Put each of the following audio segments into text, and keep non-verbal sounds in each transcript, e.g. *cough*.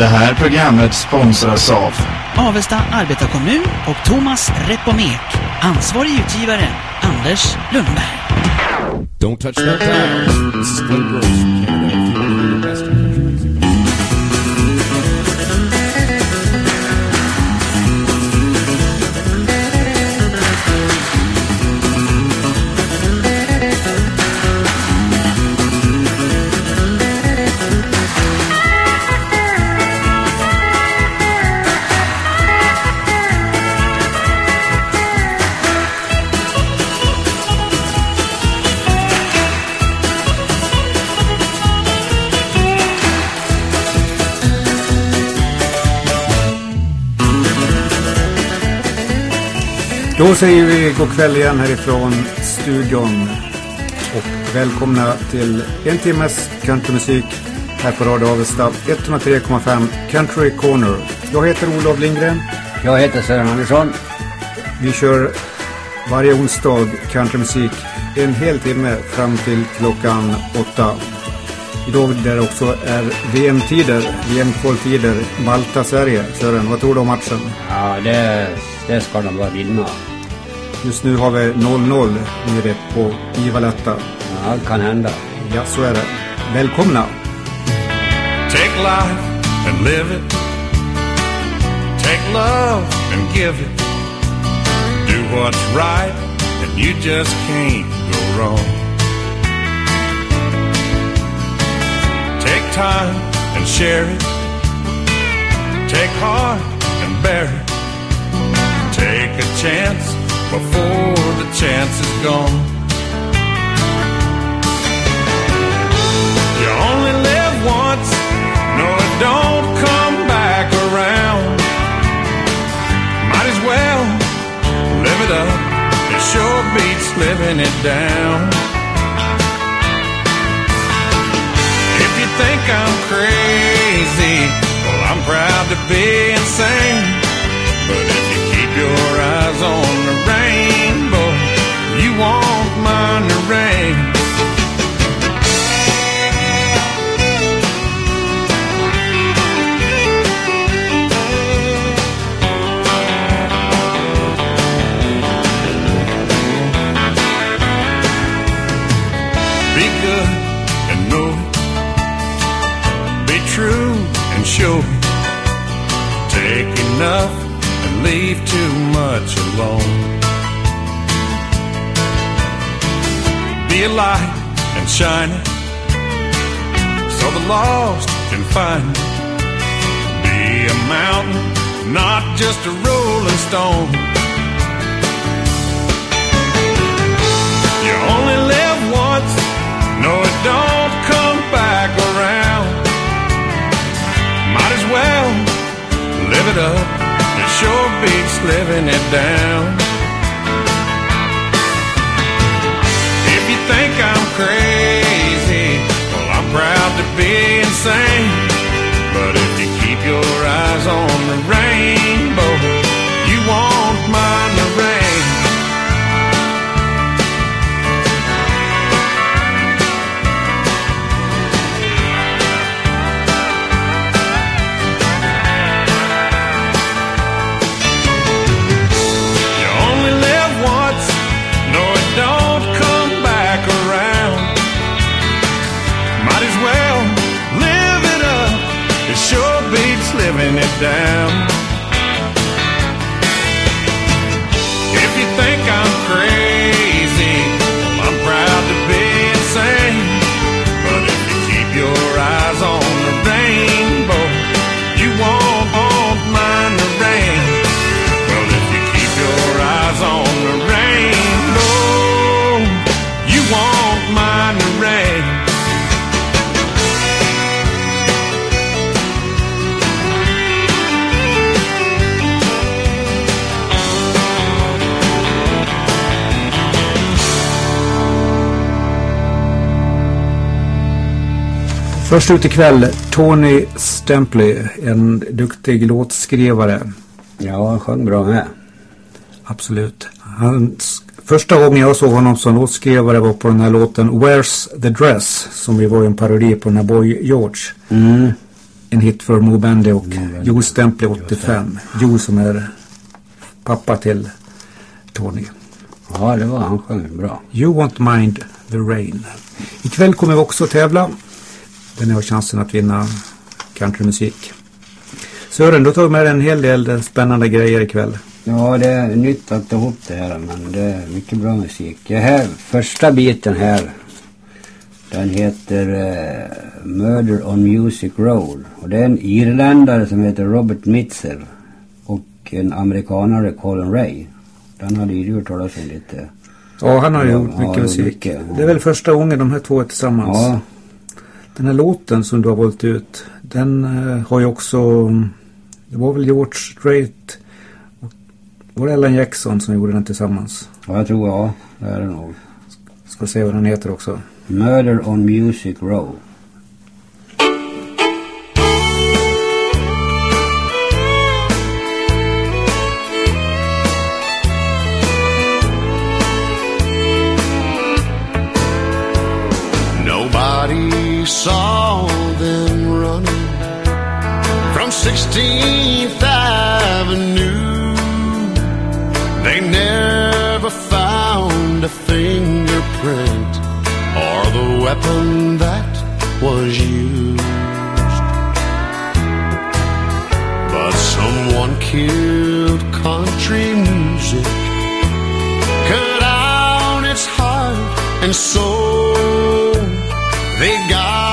Det här programmet sponsras av Avesta arbetarkommun och Thomas Repomek. Ansvarig utgivare Anders Lundberg. Don't touch that dial. This is Glenn Gross Då säger vi god kväll igen härifrån studion. Och välkomna till en timmes countrymusik här på Radio Avesta 103,5 Country Corner. Jag heter Olof Lindgren. Jag heter Sören Andersson. Vi kör varje onsdag countrymusik en hel timme fram till klockan åtta. Idag där det också är VM-tider, VM-kvaltider, Malta-Sverige. Sören, vad tror du om matchen? Ja, det, det ska de bara vinna. Just nu har vi 0-0 nere på Ivaletta. Ja, det kan hända. Ja, så är det. Välkomna! Take life and live it. Take love and give it. Do what's right, and you just can't go wrong. Take time and share it. Take heart and bear it. Take a chance before the chance is gone. You only live once. No, it don't come back around. Might as well live it up. It sure beats living it down. If you think I'm crazy, well, I'm proud to be insane. But on the rainbow, you won't mind the rain. Leave too much alone. Be a light and shine it so the lost can find it. Be a mountain, not just a rolling stone. You only live once, no, it don't come back around. Might as well live it up, sure beats living it down. If you think I'm crazy, well, I'm proud to be insane. But if you keep your eyes on the rainbow, Först ut ikväll Tony Stempley, en duktig låtskrivare. Ja, han sjöng bra med. Absolut. Hans, första gången jag såg honom som låtskrivare var på den här låten Where's the Dress som ju var en parodi på den här Boy George. Mm. en hit för Mo Bandy och Joe Stemple 85. Joe som är pappa till Tony. Ja, det var han sjöng bra. You won't mind the rain. Ikväll kommer vi också tävla. Där ni har chansen att vinna countrymusik. Sören, du tog med dig en hel del spännande grejer ikväll. Ja, det är nytt att ta ihop det här men det är mycket bra musik. Det här, första biten här den heter eh, Murder on Music Road. Och det är en irländare som heter Robert Mitchell. Och en amerikanare Colin Ray. Den hade ju du talas om lite. Ja, han har Ja, gjort ja, mycket musik. mycket. Det är väl första gången de här två är tillsammans. Ja, Den här låten som du har valt ut. Den eh, har ju också. Det var väl George Strait. och Var det Ellen Jackson som gjorde den tillsammans? ja, jag tror ja, det är det nog. Ska se vad den heter också. Murder on Music Row. Weapon that was used. But someone killed country music, cut out its heart and soul. They got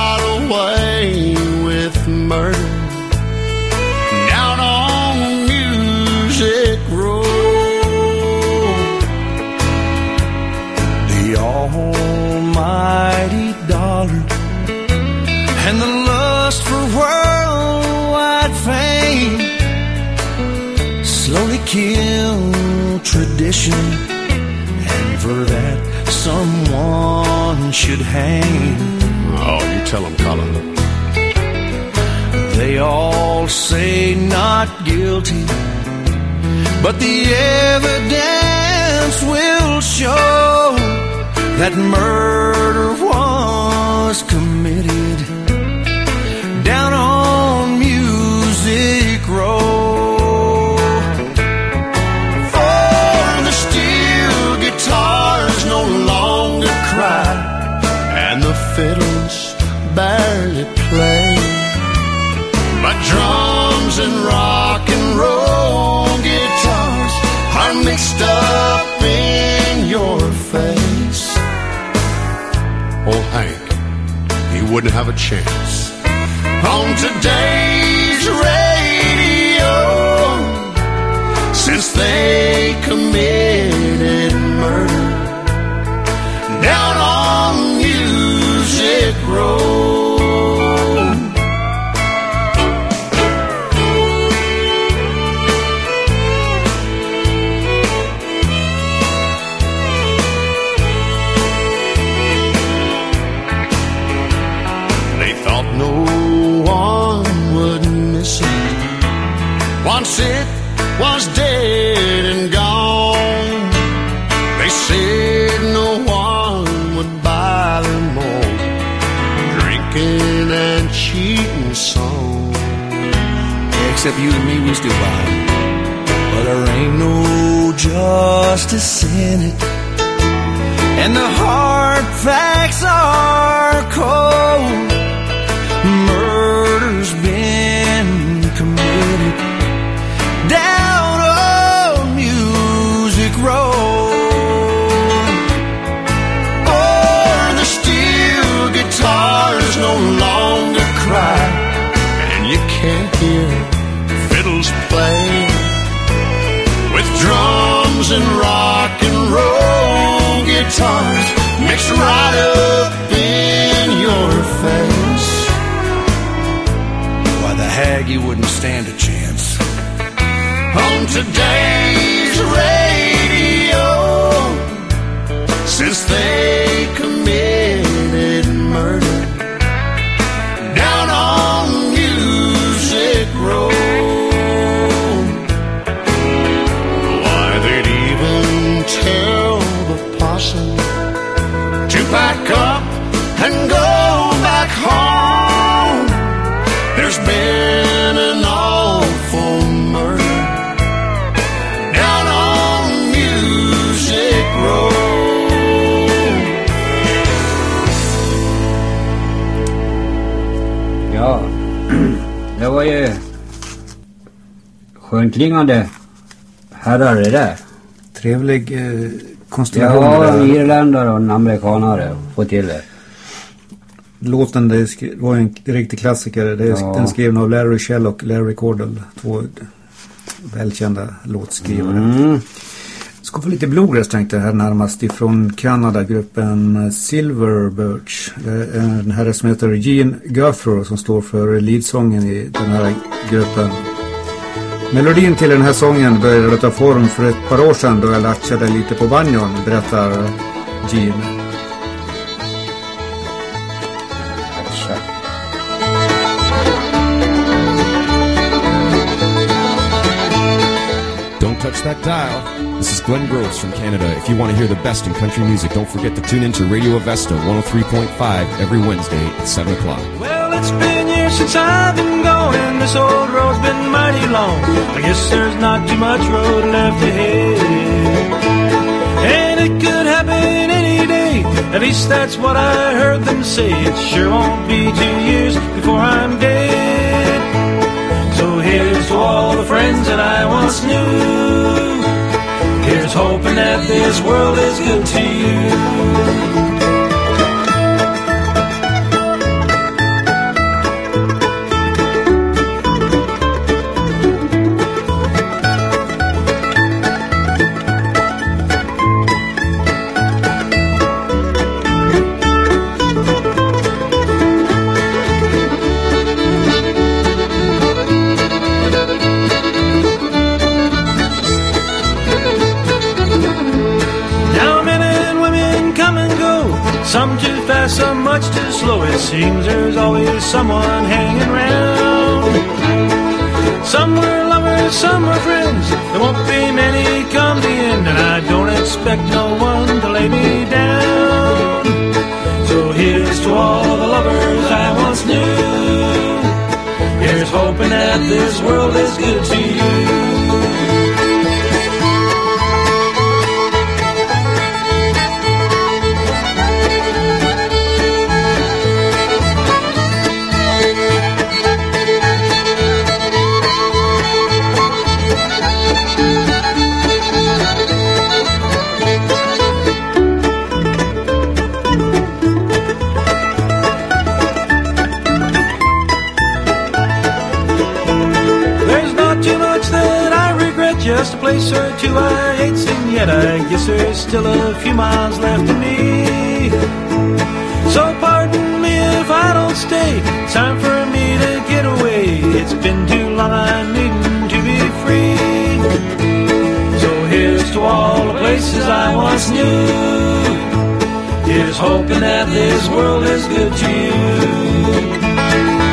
tradition, and for that someone should hang. Oh, you tell them, Colin. They all say not guilty, but the evidence will show that murder was committed wouldn't have a chance on today's radio since they committed murder down on Music Road. It was dead and gone. They said no one would buy them more drinking and cheating songs. Except you and me, we still buy them. But there ain't no justice in it. And the hard facts are cold. The Haggy wouldn't stand a chance. on today's radio since they ju skönklingande herrar det där. Trevlig eh, konstellation Ja, irländare och en amerikanare få till det. Låten det var en riktig klassiker. Det är, Ja. Den skriven av Larry Shell och Larry Cordell. Två välkända låtskrivare. Mm. Ska få lite bluegrass tänkte jag här närmast ifrån Kanada, gruppen eh, Silver Birch. En herre som heter Gene Guthrie som står för leadsången i den här gruppen. Melodin till den här sången började ta form för ett par år sedan då jag latchade lite på banjon, berättar Gene. Don't touch that dial. This is Glenn Groves from Canada. If you want to hear the best in country music, don't forget to tune in to Radio Avesta 103.5 every Wednesday at 7 o'clock. Well, it's been years since I've been going. This old road's been mighty long. I guess there's not too much road left ahead. And it could happen any day. At least that's what I heard them say. It sure won't be two years before I'm dead. So here's to all the friends that I once knew. That this world is good to you. Too much too slow. It seems there's always someone hanging around. Some were lovers, some were friends. There won't be many come the end, and I don't expect no one to lay me down. So here's to all the lovers I once knew. Here's hoping that this world is good to you. Place or two I ain't seen yet. I guess there's still a few miles left of me. So pardon me if I don't stay. It's time for me to get away. It's been too long, I'm needing to be free. So here's to all the places I once knew. Here's hoping that this world is good to you.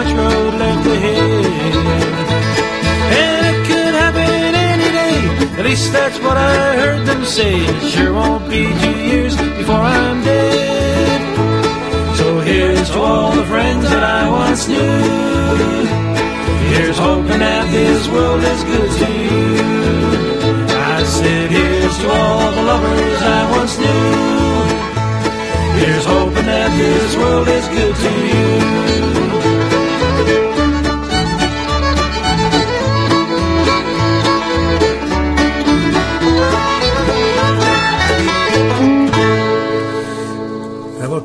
Much road left ahead. And it could happen any day, at least that's what I heard them say. It sure won't be two years before I'm dead. So here's to all the friends that I once knew. Here's hoping that this world is good to you. I said, here's to all the lovers I once knew. Here's hoping that this world is good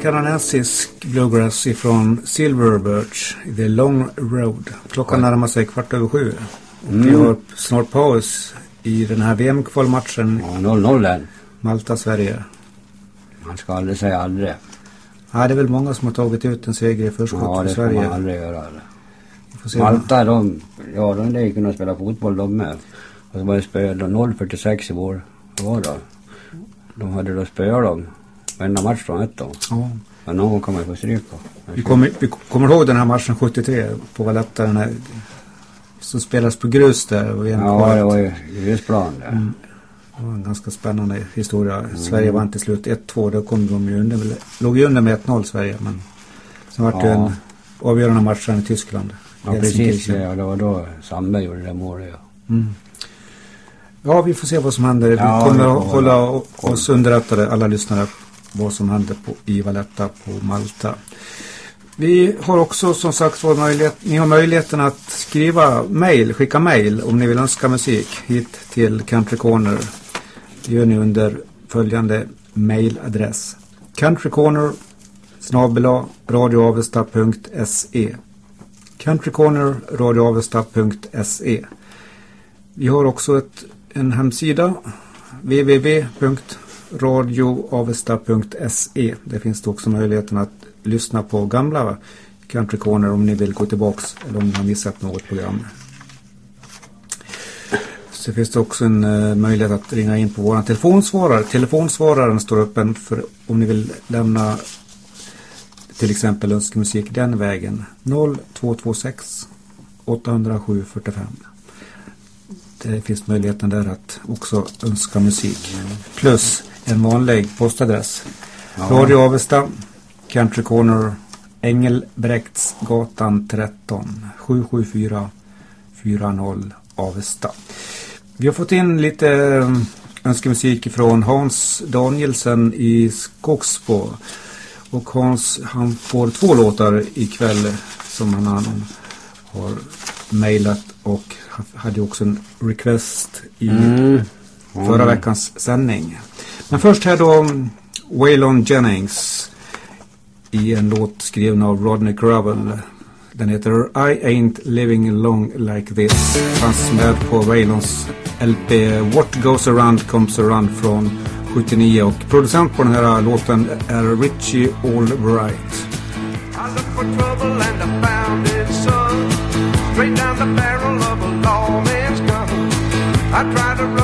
kanadensisk bluegrass ifrån Silver Birch, The Long Road. Klockan närmar sig kvart över sju. Och vi har snart paus i den här VM-kvalmatchen Ja, 0-0 än. Malta-Sverige. Man ska aldrig säga aldrig. Ja, det är väl många som har tagit ut en seger i förskott Ja, för det får Sverige. man aldrig göra. Vad- Malta, de, ja de lär ju kunna spela fotboll de med. Och så var det spöade 0-46 i vår, vad var det? De hade då spöat dem varenda match de hette dem. Ja. Men någon gång man ju få stryk på. Vi kommer, vi kommer ihåg den här matchen 73 på Valletta. Den här, som spelas på grus där. Ja, det var ju grusplan där. Mm. Det var en ganska spännande historia. Sverige vann till slut 1-2. Då kom de ju under, låg ju under med 1-0 Sverige. Men sen var det Ja. en avgörande match i Tyskland. Ja, precis. Och det var då Sandberg gjorde det målet. Ja. Mm. Ja, vi får se vad som händer. Vi Ja, kommer vi att får hålla hålla oss underrättade, alla lyssnare, vad som händer på, i Valletta på Malta. Vi har också som sagt vår möjlighet, ni har möjligheten att skriva mail, skicka mail om ni vill önska musik hit till Country Corner. Det gör ni under följande mailadress. Countrycorner snabela radioavesta.se Countrycorner radioavesta.se Vi har också ett, en hemsida Radioavesta.se. Det finns det också möjligheten att lyssna på gamla Country Corner om ni vill gå tillbaks eller om ni har missat något program. Så finns det också en uh, möjlighet att ringa in på vår telefonsvarare. Telefonsvararen står öppen för om ni vill lämna till exempel önskemusik den vägen. 0226 807 45. Det finns möjligheten där att också önska musik. Plus en vanlig postadress. Radio Avesta, Country Corner, Engelbrektsgatan 13, 774 40 Avesta. Vi har fått in lite eh, önskemusik från Hans Danielsen i Skogsbo. Och Hans han får två låtar ikväll som han har mejlat och hade också en request i Mm. förra veckans sändning. Men först här då Waylon Jennings i en låt skriven av Rodney Gravel. Den heter I ain't living long like this. Fanns med på Waylons LP What goes around comes around från 79 och producent på den här låten är Richie Allright. I tried to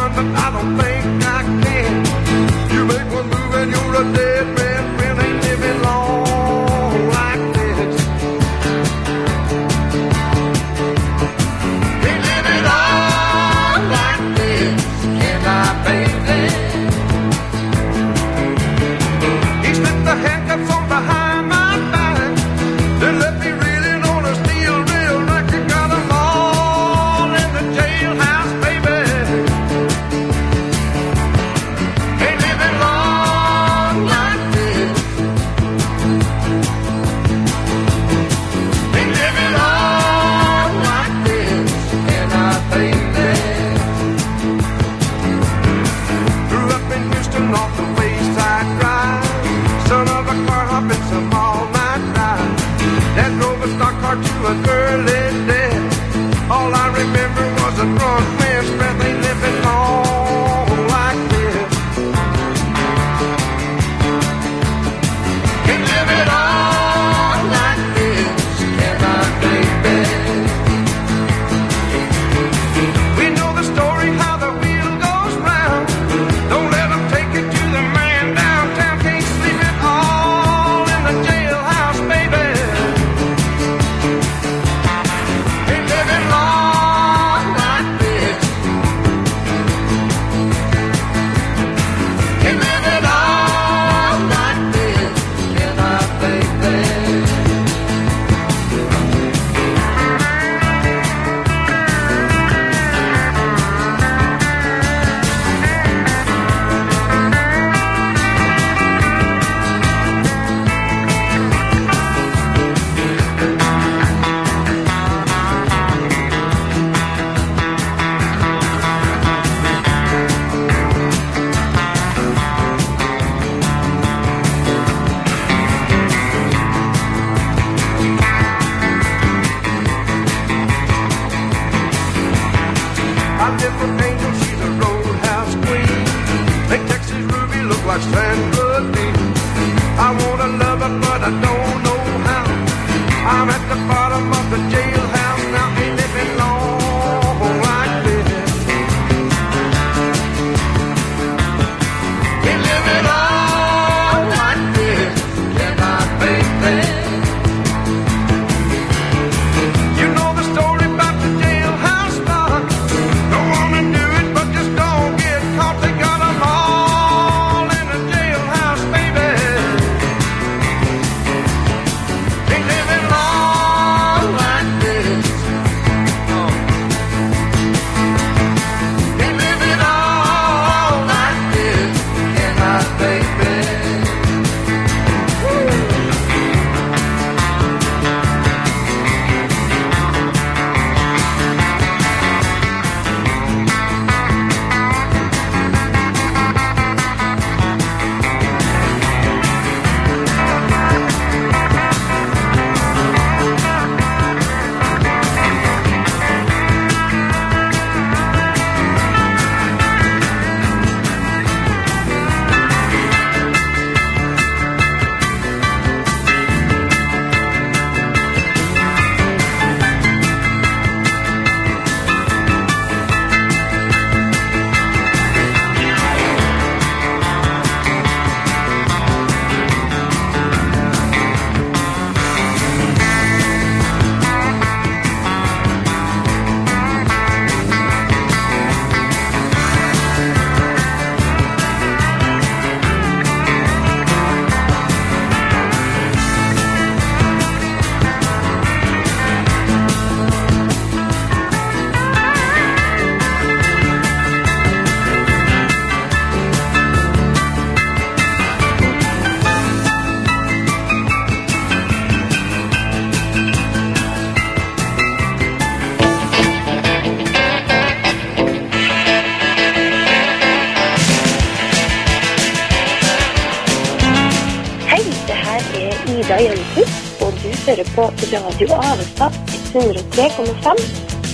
hører på Radio Avestad 103,5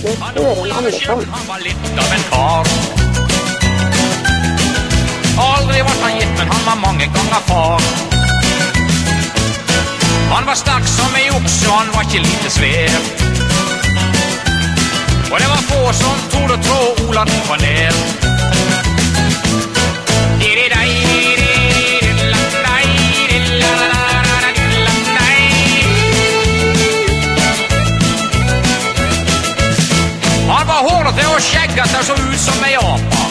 med Søren Andersson. Han var litt av en kar. Aldri ble han gitt, men han var mange ganger far. Han var sterk som ei okse, og han var ikke lite svær. Og det var få som torde trå Ola opp og Det har skäggat där og så ut som en apa.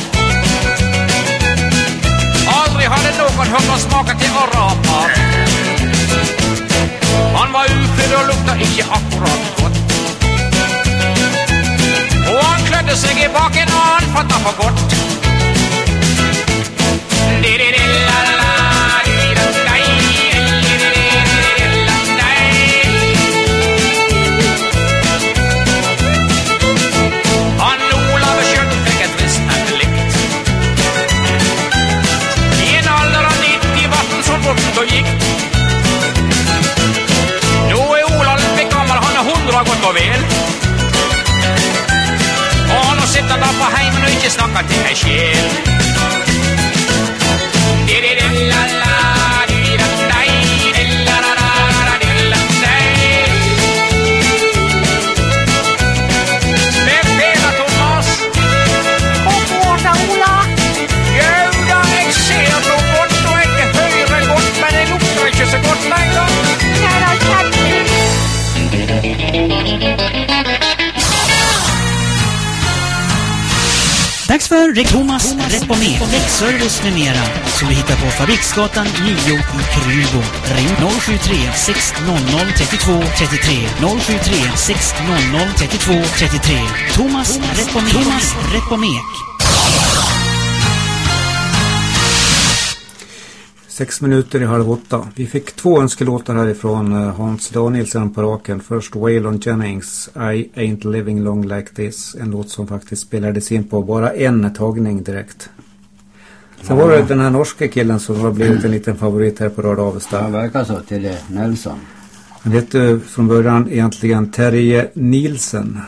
Aldrig hade någon hört honom smaka till arapa. rapa. Han var ufør och lukta icke akkurat gott. Och han klädde sig i baken, och han fatta for godt. Han is nog een dikke shit. Dags för Rekomas Repomet, däckservice med mera. Som vi hittar på Fabriksgatan 9 i Krylbo. Ring 073 600 32 33 073 600 32 33 Thomas Repomek. Thomas Repomek. Sex minuter i halv åtta. Vi fick två önskelåtar härifrån eh, Hans Danielsson på raken. Först Waylon Jennings, I ain't living long like this. En låt som faktiskt spelades in på bara en tagning direkt. Sen var det den här norska killen som har blivit en liten favorit här på Radio Det Avesta. verkar så till det. Nelson. Han hette från början egentligen Terje Nielsen.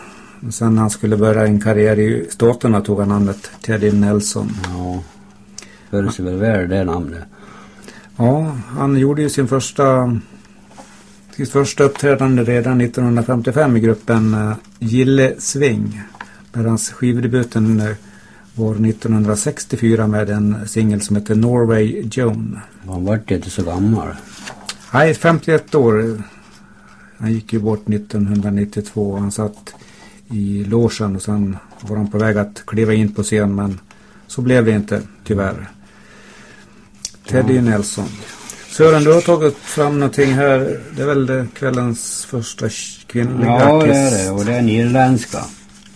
Sen när han skulle börja en karriär i Staterna tog han namnet Teddy Nelson. Ja. Före sig väl väl det namnet. Ja, han gjorde ju sin första sitt första uppträdande redan 1955 i gruppen uh, Gille Sving. Medan skivdebuten uh, var 1964 med en singel som heter Norway Joan. Han vart inte så gammal. Nej, 51 år. Han gick ju bort 1992 och han satt i logen och sen var han på väg att kliva in på scen men så blev det inte tyvärr. Teddy Nelson. Sören, du har tagit fram någonting här. Det är väl kvällens första kvinnliga Ja, det är artist. det. Och det är en irländska.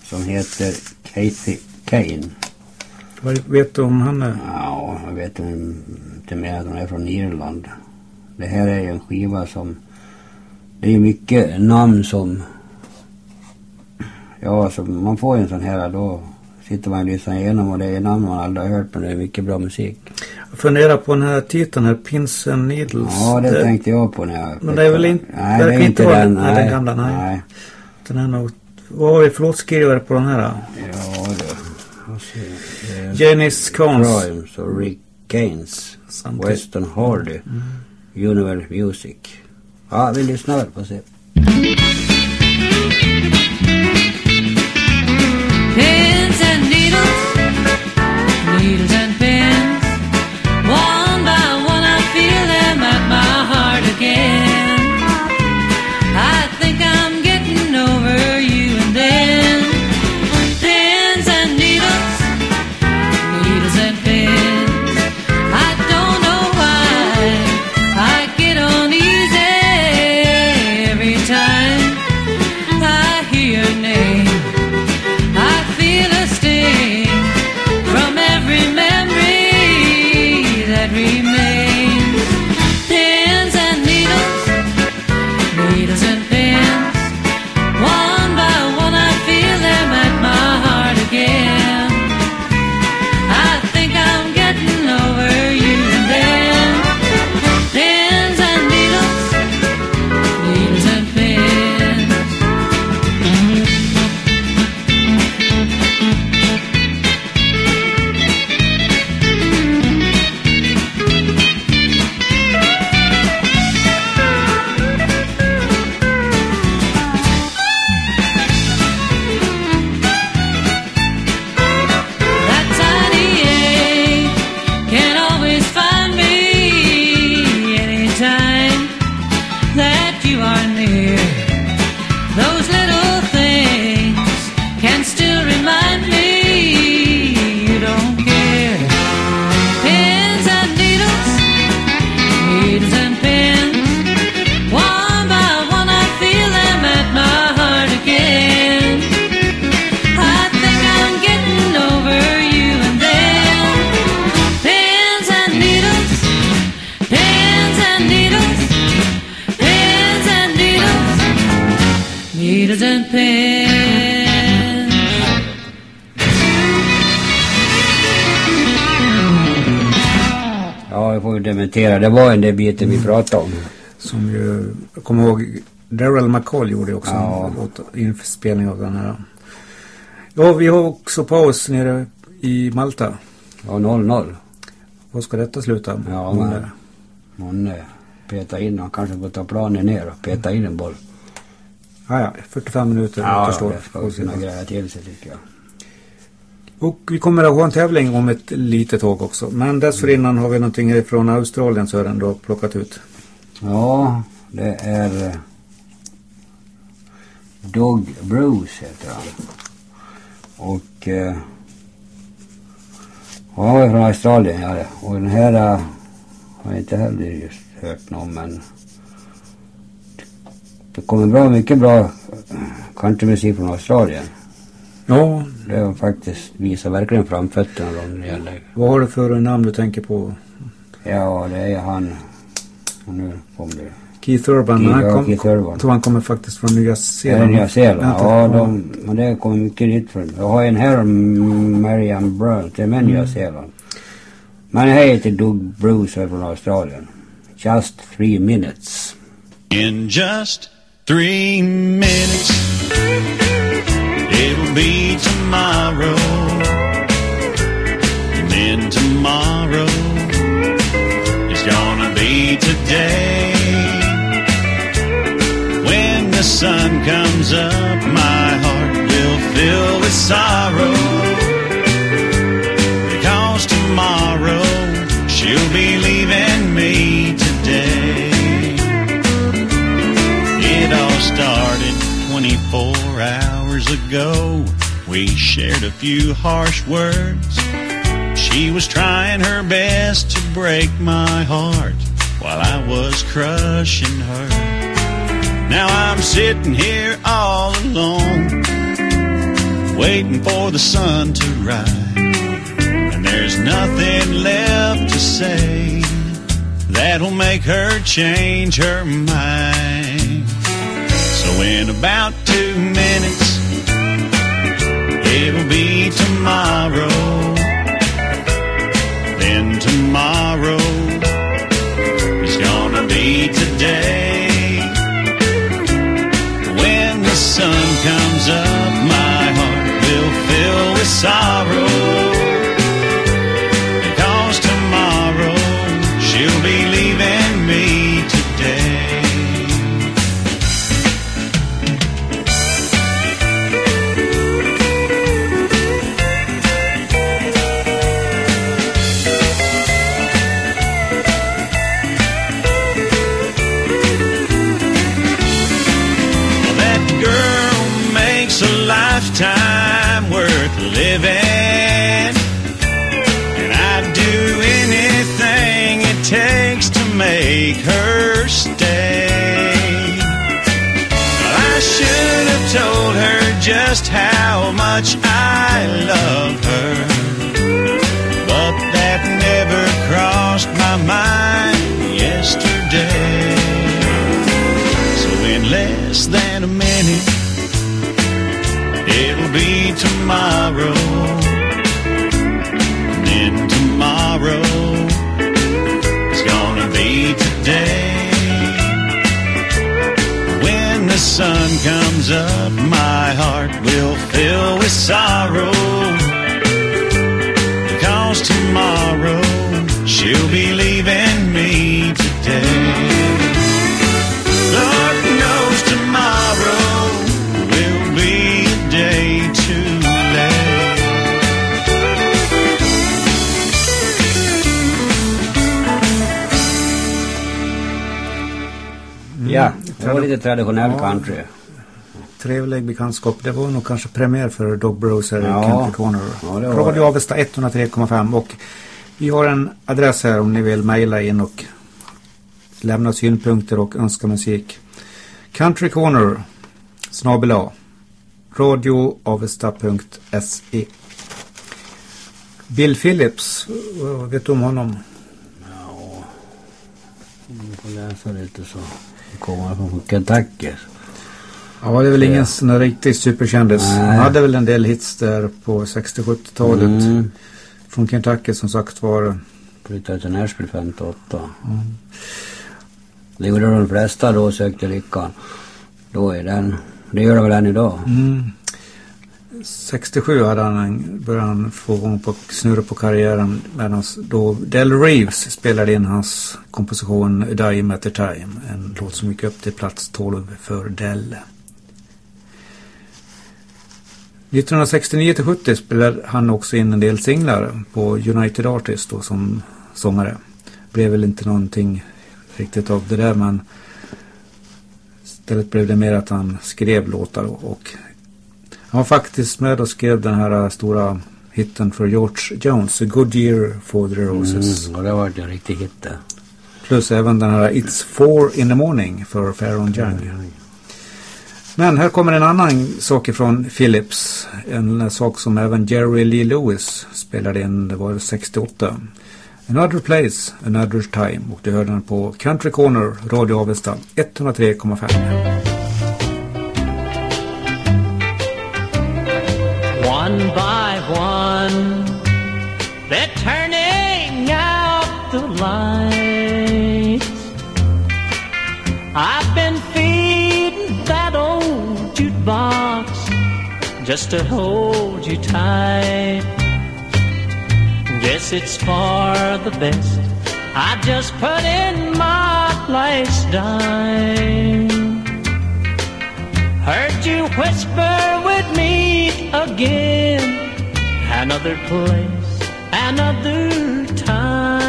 Som heter Kathy Kane. Vad vet du om han är? Ja, jag vet inte mer att hon är från Irland. Det här är ju en skiva som... Det är mycket namn som... Ja, så man får ju en sån här då sitter man och lyssnar igenom och det är namn man aldrig har hört men det är mycket bra musik. Jag funderar på den här titeln här, Pins and Needles. Ja, det, tänkte jag på när jag... Men det är väl inte... Nej, det är inte den. Nej, den gamla. Nej. nej. Den är nog... Vad har vi för låtskrivare på den här? då? Ja, det... Janis Cones. Grimes och Rick Gaines. Samtidigt. Weston Hardy. Universal Music. Ja, vi lyssnar väl på se. Det var en del biten vi pratade om. Som ju, jag kommer ihåg, Daryl McCall gjorde också Ja. en inspelning av den här. Ja, vi har också paus nere i Malta. Ja, 0-0. Vad ska detta sluta? Ja, hon eh, petar in. Han kanske får ta planen ner och peta in en boll. Ja, ja, 45 minuter Ja, ja återstår. det ska kunna greja till sig tycker jag. Och vi kommer att ha en tävling om ett litet tag också. Men dessförinnan har vi någonting från Australien Sören då plockat ut. Ja, det är eh, Dog Bruce heter han. Och eh, ja, han är från Australien ja. det. Och den här eh, har jag inte heller just hört någon men det kommer bra mycket bra eh, countrymusik från Australien. Ja, Det har faktiskt visat verkligen framfötterna då när det gäller. vad har du för namn du tänker på? Ja, det är han. Och nu kommer det. Keith Urban. Keith- han ja, kom, Keith Urban. tror han kommer faktiskt från Nya Zeeland. Nya Zeeland? Ja, de, men det kommer mycket nytt från. Jag har en här om Marianne Brown, det är med Nya Zeeland. Men här heter Doug Bruce här från Australien. Just three minutes. In just three minutes, it'll be tomorrow. And then tomorrow is gonna be today. When the sun comes up, my heart will fill with sorrow. Hours ago. We shared a few harsh words. She was trying her best to break my heart while I was crushing her. Now I'm sitting here all alone, waiting for the sun to rise. And there's nothing left to say that'll make her change her mind. So in about two minutes, tomorrow. Then tomorrow is gonna be today. When the sun comes up, my heart will fill with sorrow. Just how much I love her. But that never crossed my mind yesterday. So in less than a minute, it'll be tomorrow. Up, my heart will fill with sorrow. Because tomorrow she'll be leaving me today. Lord knows tomorrow will be a day too late. Det var lite traditionell Ja. country. Trevlig bekantskap. Det var nog kanske premiär för Dog Bros här Ja. i Country Corner. Ja, Radio. Avesta 103,5 och vi har en adress här om ni vill mejla in och lämna synpunkter och önska musik. Country Corner snabel A radioavesta.se Bill Phillips, vad vet du om honom? Vi får läsa lite så. Kommer från Kentucky. Ja, det är väl ingen sån där riktig superkändis. Han hade väl en del hits där på 60-70-talet. Mm. Från Kentucky som sagt var. Flyttade till Nashville 58. Det gjorde de flesta då sökte lyckan. Då är den, det gör de väl än idag. Mm. 67 hade han började han få igång på snurra på karriären medan då Del Reeves spelade in hans komposition A Dime at a Time. En låt som gick upp till plats 12 för Del. 1969 till 70 spelade han också in en del singlar på United Artists då som sångare. Blev väl inte någonting riktigt av det där men istället blev det mer att han skrev låtar och han var faktiskt med och skrev den här stora hitten för George Jones, A Good Year for the Roses. Mm, och det var en riktig hit. Plus även den här It's Four in the Morning för Pharaoh Young. Men här kommer en annan sak ifrån Philips. En sak som även Jerry Lee Lewis spelade in, det var 68. Another Place, Another Time. Och du hörde den på Country Corner, Radio Avesta, 103,5. One by one, just to hold you tight. Guess it's for the best. I just put in my last dime. Heard you whisper with me again. Another place, another time.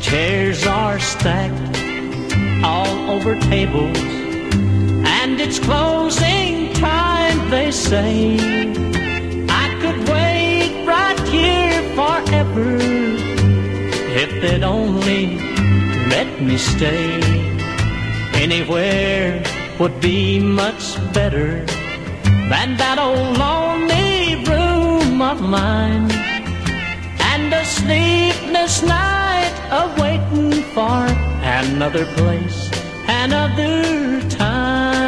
Chairs are stacked all over tables, and it's closing time, they say. I could wait right here forever if they'd only let me stay. Anywhere would be much better than that old lonely room of mine. And a sleepless night of waiting for another place, another time.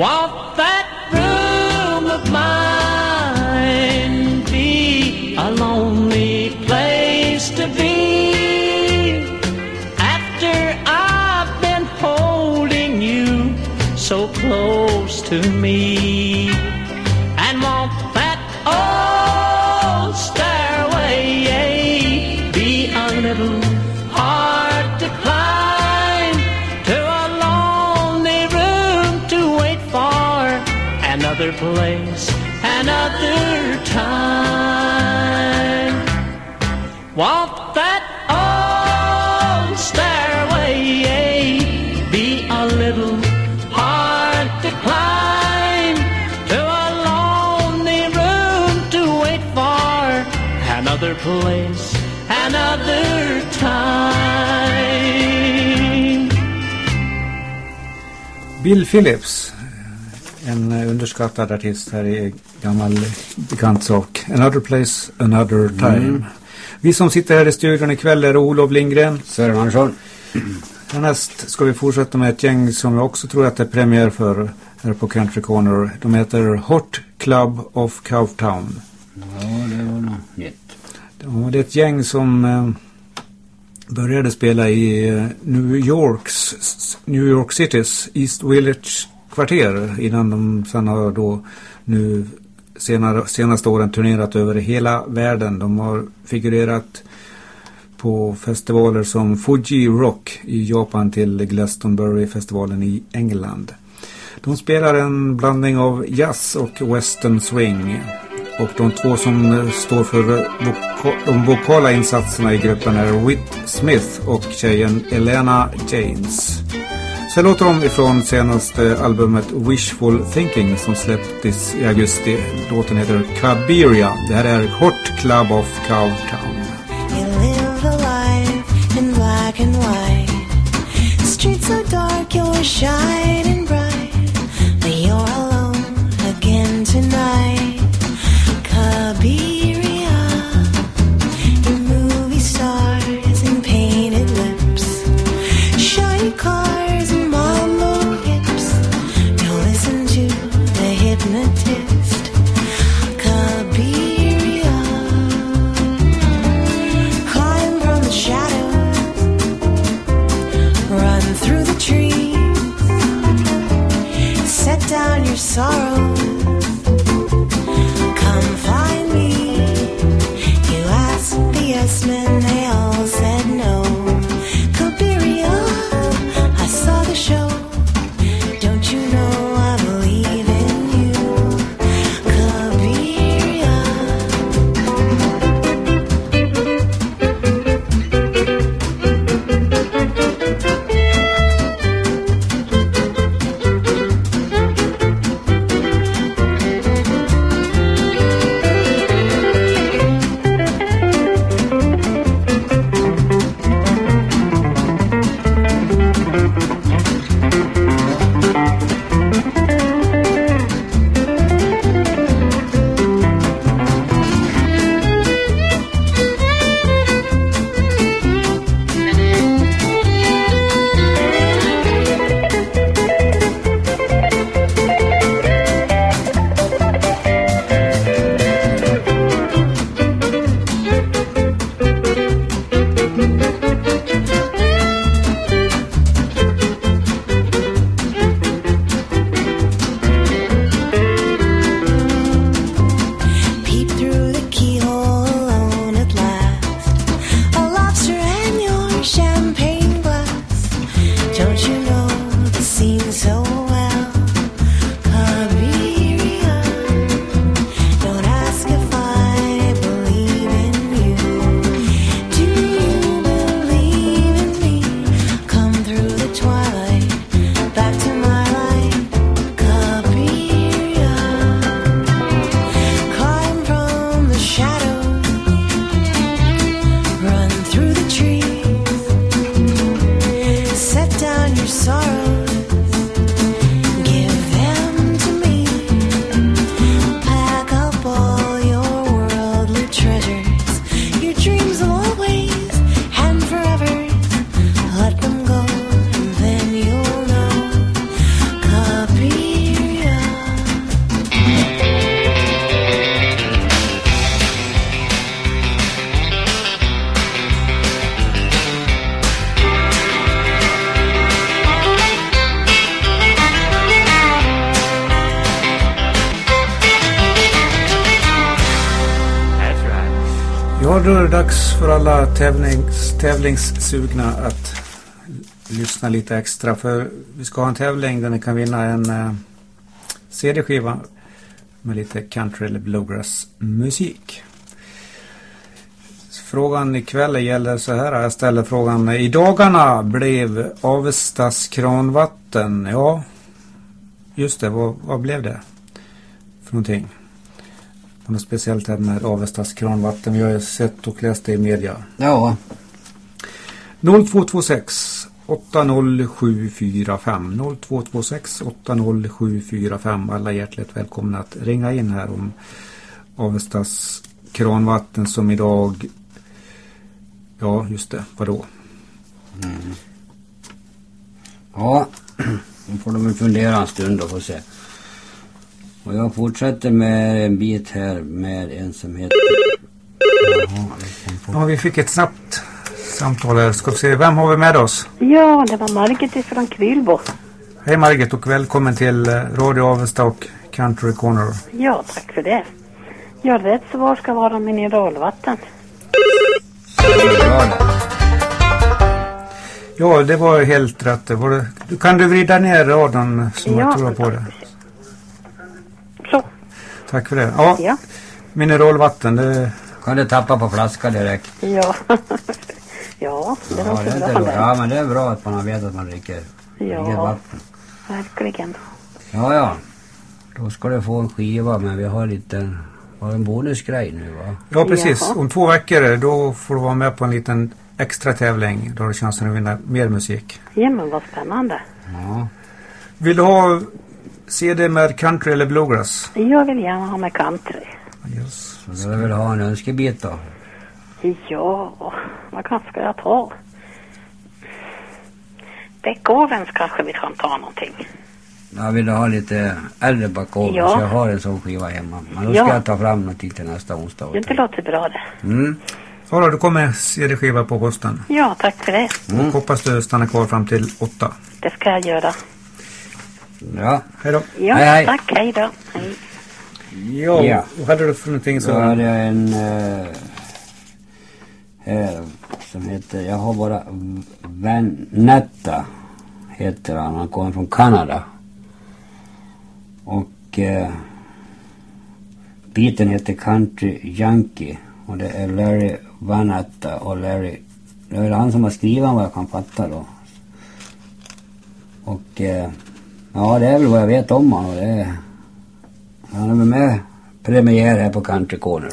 Won't that room of mine be a lonely place to be? After I've been holding you so close to me. And won't that old place, another time? Won't that old stairway be a little hard to climb to a lonely room to wait for another place, another time? Bill Phillips. En eh, underskattad artist här i gammal bekant sak. Another place, another time. Mm. Vi som sitter här i studion ikväll är Olof Lindgren. Sören Andersson. Härnäst ska vi fortsätta med ett gäng som jag också tror att det är premiär för här på Country Corner. De heter Hot Club of Cowtown. Ja, det var något nytt. Ja, det är ett gäng som eh, började spela i eh, New Yorks, New York Citys East Village kvarter innan de sen har då nu senare, senaste åren turnerat över hela världen. De har figurerat på festivaler som Fuji Rock i Japan till Glastonbury-festivalen i England. De spelar en blandning av jazz och western swing. Och de två som står för voka de vokala insatserna i gruppen är Whit Smith och tjejen Elena James. Så låter de ifrån senaste albumet Wishful Thinking som släpptes i augusti. Låten heter Kabiria. Det här är Hot Club of Cowtown. Tävlingssugna att lyssna lite extra. För vi ska ha en tävling där ni kan vinna en eh, CD-skiva med lite country eller bluegrass musik. Frågan ikväll gäller så här. Jag ställer frågan. I dagarna blev Avestas kranvatten. Ja, just det. Vad, vad blev det för någonting? Något speciellt här med Avestas kranvatten. Vi har ju sett och läst det i media. Ja. 0226 80745 0226 80745 Alla hjärtligt välkomna att ringa in här om Avestas kranvatten som idag Ja, just det. Vadå? Mm. Ja, *clears throat* nu får de fundera en stund och få se. Och jag fortsätter med en bit här med en som heter... Jaha. Ja, vi fick ett snabbt samtal här. Ska vi se, vem har vi med oss? Ja, det var Margit ifrån Krylbo. Hej Margit och välkommen till eh, Radio Avesta och Country Corner. Ja, tack för det. Ja, rätt svar ska vara mineralvatten. Ja, det var helt rätt. Var det. Kan du vrida ner raden som Ja, jag tror på det? Så. Tack för det. Ja, Ja. mineralvatten. Det... Kan du tappa på flaska direkt? Ja. *laughs* ja, det Ja, det låter är inte bra det. ja, men det är bra att man vet att man dricker Ja. eget vatten. Verkligen. Ja, ja. Då ska du få en skiva, men vi har lite har en bonusgrej nu va? Ja, precis. Jaha. Om två veckor då får du vara med på en liten extra tävling. Då har du chansen att vinna mer musik. Ja, men vad spännande. Ja. Vill du ha CD med country eller bluegrass? Jag vill gärna ha med country. Så du vill ha en önskebit då? Ja, vad kan ska jag ta? Beethovens kanske vi kan ta någonting. Jag vill ha lite äldre Beethoven Ja. så jag har en sån skiva hemma. Men då Ja. ska jag ta fram någonting till nästa onsdag. Det låter bra det. Mm. Då, du kommer CD-skiva på posten. Ja, tack för det. Och hoppas du stannar kvar fram till åtta. Det ska jag göra. Ja. Hej då. Ja, Hej, hej. tack. Hej då. Hej. Ja, Ja. vad hade du för någonting Så som... hade jag en eh, som heter, jag har bara Vanetta heter han. Han kommer från Kanada. Och eh, biten heter Country Junkie. Och det är Larry Vanetta och Larry, det är väl han som har skrivit den vad jag kan fatta då. Och eh, ja det är väl vad jag vet om honom. och Det är, han är väl med premiär här på Country Corner.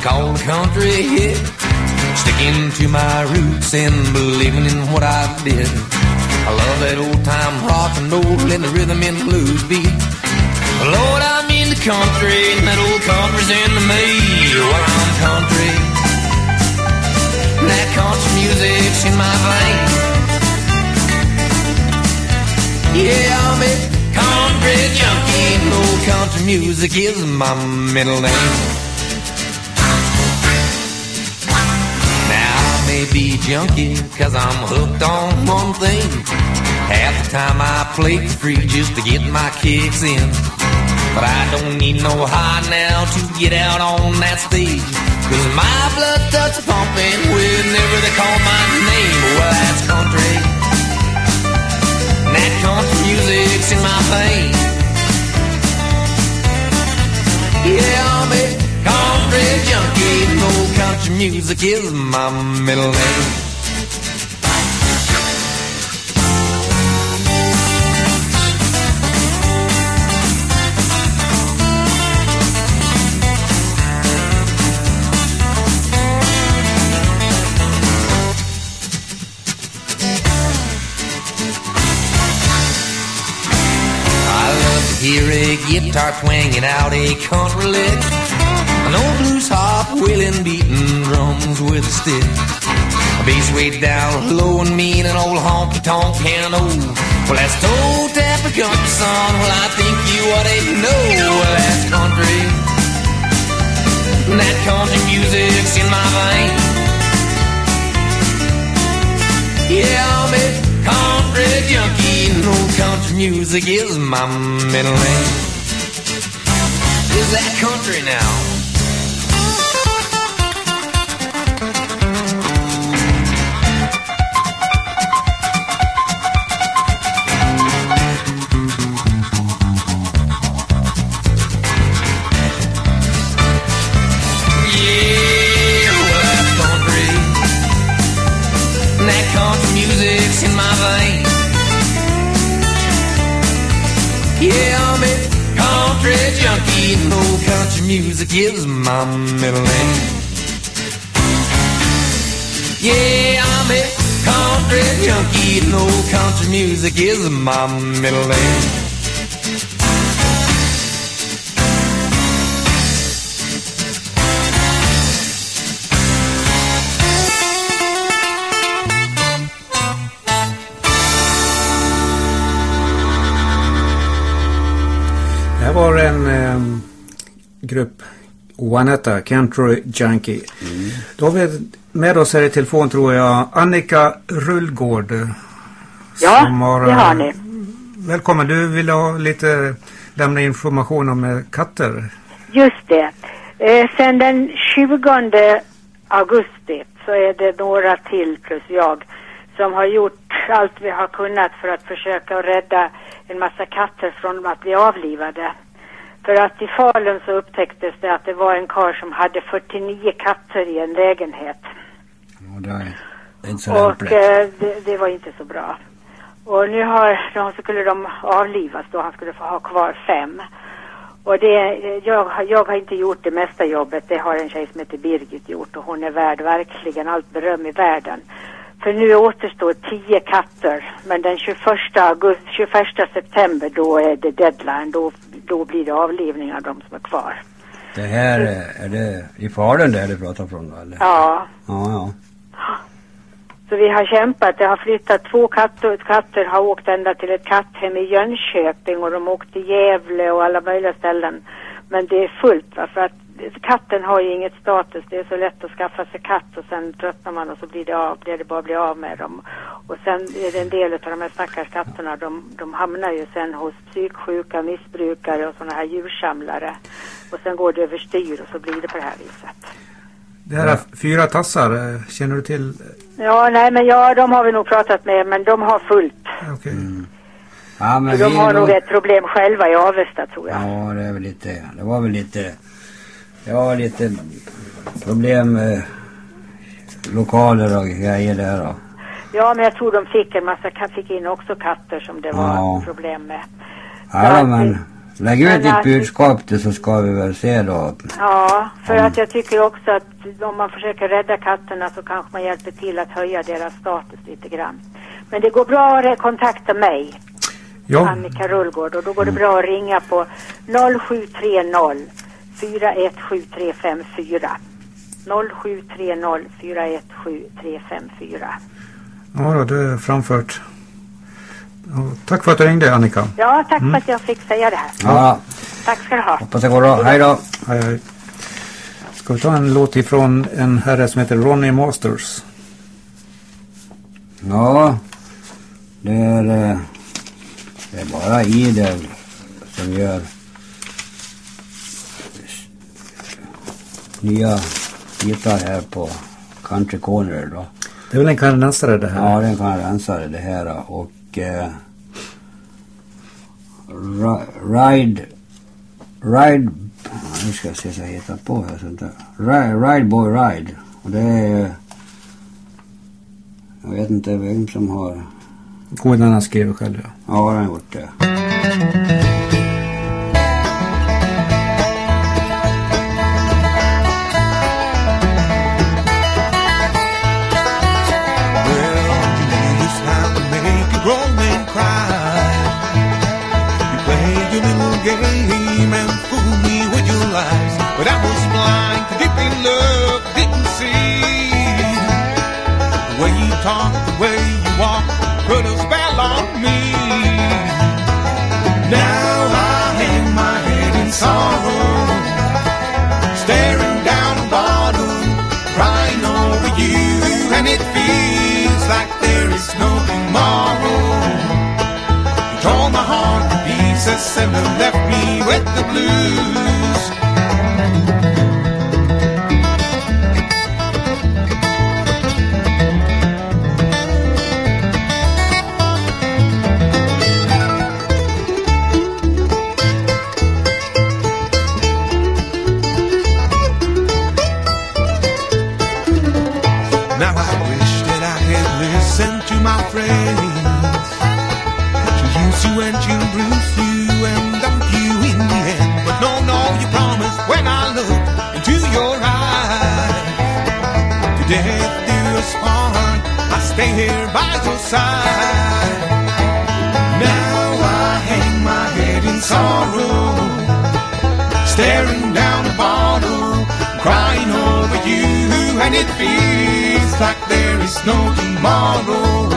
I've called country hit. Sticking to my roots and believing in what I did. I love that old time rock and roll and the rhythm and blues beat. Lord, I'm in the country and that old country's into me. Well, I'm country. And that country music's in my veins. Yeah, I'm a country junkie. and Old country music is my middle name. May be junkie, cause I'm hooked on one thing. Half the time I play for free just to get my kicks in. But I don't need no high now to get out on that stage. Cause my blood starts pumping whenever they call my name. Well, that's country. That country music's in my veins. Yeah, I'm country junkie. Old country music is my middle name. I love to hear a guitar twanging out a country lick. Old blues harp wailing, beating drums with a stick. A bass way down low and mean, an old honky tonk piano. Well, that's toe tap a country song. Well, I think you ought to know. Well, that's country. That country music's in my veins. Yeah, I'm a country junkie. old country music is my middle name. Is that country now? Is my middle name. Yeah, I'm a country junkie, and old country music is my middle name. Det var en ehm, grupp Juanetta, Country Junkie. Då har vi med oss här i telefon tror jag Annika Rullgård. Ja, har, det har eh, ni. Välkommen. Du vill ha lite lämna information om eh, katter. Just det. Eh, sen den 20 augusti så är det några till plus jag som har gjort allt vi har kunnat för att försöka rädda en massa katter från att bli avlivade. För att i Falun så upptäcktes det att det var en karl som hade 49 katter i en lägenhet. Och det är inte så Och eh, det, det var inte så bra. Och nu har, de skulle de avlivas då, han skulle få ha kvar fem. Och det, jag, har- jag har inte gjort det mesta jobbet, det har en tjej som heter Birgit gjort och hon är värd verkligen allt beröm i världen. För nu återstår tio katter, men den 21 augusti, 21 september då är det deadline, då, då blir det avlivning av de som är kvar. Det här är det i Falun där du pratar från då eller? Ja, Ja, ja. Så vi har kämpat. Det har flyttat två katter. Katter har åkt ända till ett katthem i Jönköping och de åkte till Gävle och alla möjliga ställen. Men det är fullt va? för att katten har ju inget status. Det är så lätt att skaffa sig katt och sen tröttnar man och så blir det, av, blir det bara att bli av med dem. Och sen är det en del av de här stackars katterna, de, de hamnar ju sen hos psyksjuka, missbrukare och sådana här djursamlare. Och sen går det överstyr och så blir det på det här viset. Det här är fyra tassar, eh, känner du till? Ja, nej men ja, de har vi nog pratat med, men de har fullt. Okej. Ja, men Och de har nog nog- ett problem själva i Avesta tror jag. Ja, det är väl lite, det var väl lite, ja lite problem med lokaler och grejer där då. Ja, men jag tror de fick en massa, fick in också katter som det var Ja. problem med. Ja, men lägg ut ditt budskap det så ska vi väl se då. Ja, för att jag tycker också att om man försöker rädda katterna så kanske man hjälper till att höja deras status lite grann. Men det går bra att kontakta mig, Ja. Annika Rullgård, och då går det bra att ringa på 0730 417354. 0730 417354. Ja, då, det är framfört. Tack för att du ringde Annika. Ja, tack Mm. för att jag fick säga det här. Ja, Tack ska du ha. hoppas det går bra. Hej då. Hej, hej. Ska vi ta en låt ifrån en herre som heter Ronnie Masters? Ja, det är, eh, det är bara idel som gör nya gitarr här på Country Corner då. Det är väl en kanadensare det här? Ja, det är en kanadensare det här och eh, Ri- Ride Ride nu ska jag se så jag hittar på här sånt där. Ride, Ride Boy Ride och det är jag vet inte vem som har Koden han skrev själv ja. Ja, han har gjort det. Talk, the way you walk, put a spell on me. Now I hang my head in sorrow, staring down a bottle, crying over you, and it feels like there is no tomorrow. You tore my heart to pieces and left me with the blues. Stay here by your side. Now I hang my head in sorrow, staring down a bottle, crying over you, and it feels like there is no tomorrow.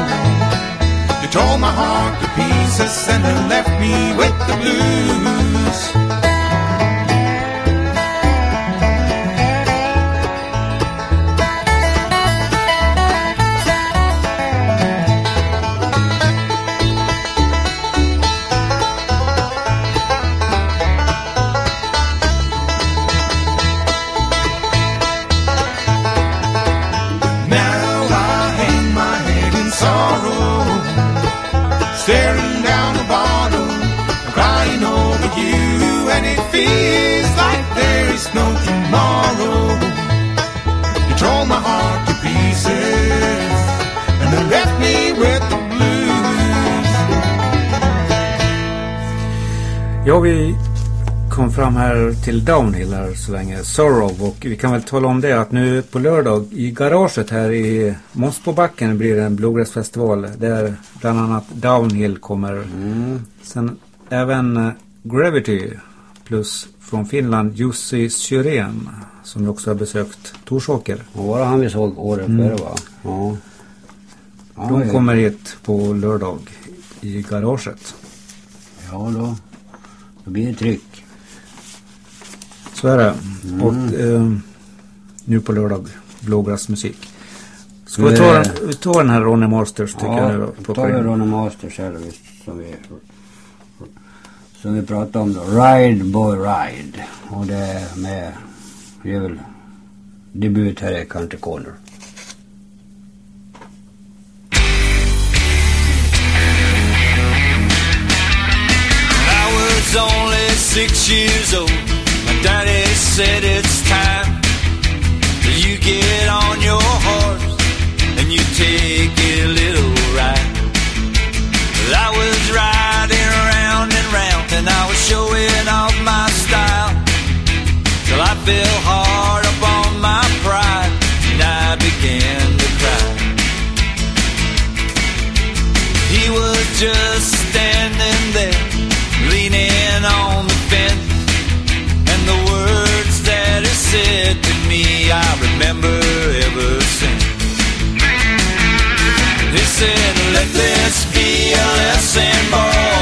You tore my heart to pieces and left me with the blues. Ja, vi kom fram här till Downhill här så länge. Sorrow och vi kan väl tala om det att nu på lördag i garaget här i Mossbobacken blir det en bluegrassfestival där bland annat Downhill kommer. Sen även eh, Gravity plus från Finland Jussi Syrén som också har besökt Torsåker. Ja, var det han vi såg året Mm. före va? Ja. De kommer hit på lördag i garaget. Ja, då, då blir det tryck. Så är det. Mm. Och eh, nu på lördag, blågräsmusik. Ska vi ta, den, vi tar den här Ronny Masters tycker jag nu då. Ja, Plocka tar vi. Ronny Masters här visst, som vi, som vi pratade om då. Ride Boy Ride. Och det är med, det är väl debut här i Country Corner. Was only six years old. My daddy said it's time that you get on your horse and you take a little ride. Well, I was riding round and round and I was showing off my style till I fell hard upon my pride and I began to cry. He was just remember ever since. He said, Let this be a lesson, boy,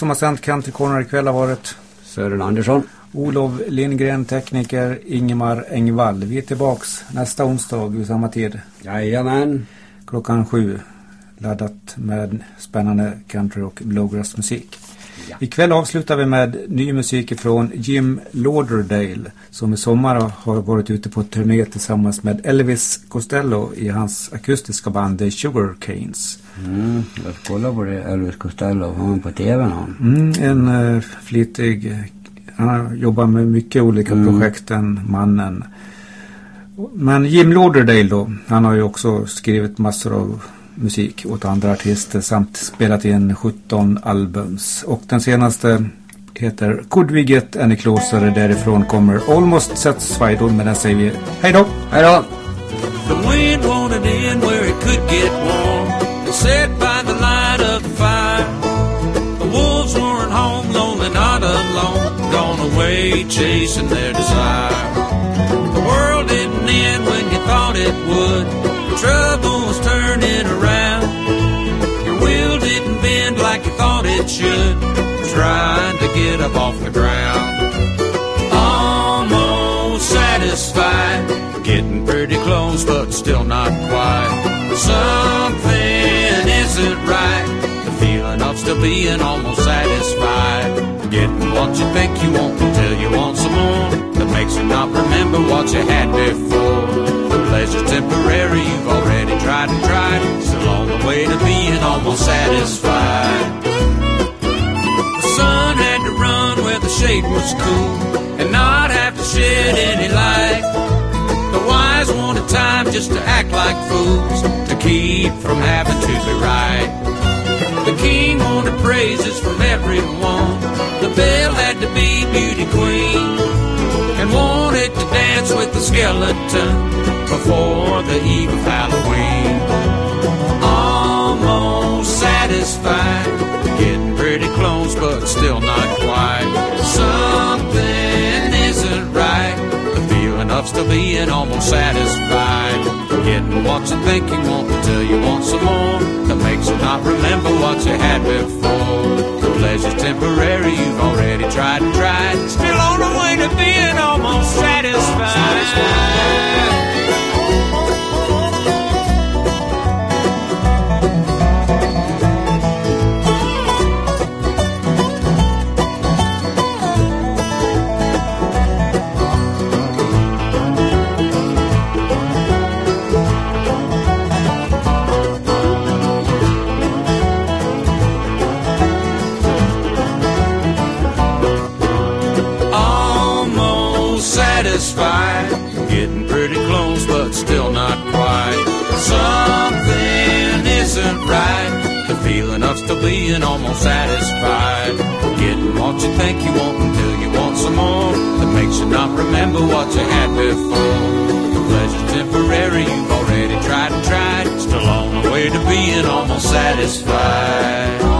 som har sänt Country Corner ikväll har varit Sören Andersson. Olof Lindgren, tekniker, Ingemar Engvall. Vi är tillbaks nästa onsdag vid samma tid. Jajamän. Klockan sju. Laddat med spännande country och bluegrass-musik. Ikväll avslutar vi med ny musik från Jim Lauderdale som i sommar har varit ute på turné tillsammans med Elvis Costello i hans akustiska band The Sugar Canes. Mm, jag kollade på det, Elvis Costello, han var på tv någon. Mm, en uh, flitig, han har jobbat med mycket olika Mm. projekt den mannen. Men Jim Lauderdale då, han har ju också skrivit massor av musik åt andra artister samt spelat in 17 albums. Och den senaste heter Could We Get Any Closer? Därifrån kommer Almost Satisfied och med den säger vi hej då! Hej då! The wind wanted in where it could get warm and by the light of the fire. The wolves weren't home, lonely, not alone, gone away chasing their desire. The world didn't end when you thought it would. Trouble was turning should. Trying to get up off the ground. Almost satisfied. Getting pretty close, but still not quite. Something isn't right. The feeling of still being almost satisfied. Getting what you think you want until you want some more. That makes you not remember what you had before. Pleasure's temporary. You've already tried and tried. Still on the way to being almost satisfied. The had to run where the shade was cool and not have to shed any light. The wise wanted time just to act like fools to keep from having to be right. The king wanted praises from everyone. The belle had to be beauty queen and wanted to dance with the skeleton before the eve of being almost satisfied. Getting what you think you want until you want some more. That makes you not remember what you had before. The pleasure's temporary, you've already tried and tried. Still on the way to being almost satisfied. Of still being almost satisfied. Getting what you think you want until you want some more. That makes you not remember what you had before. The pleasure's temporary, you've already tried and tried. Still on the way to being almost satisfied.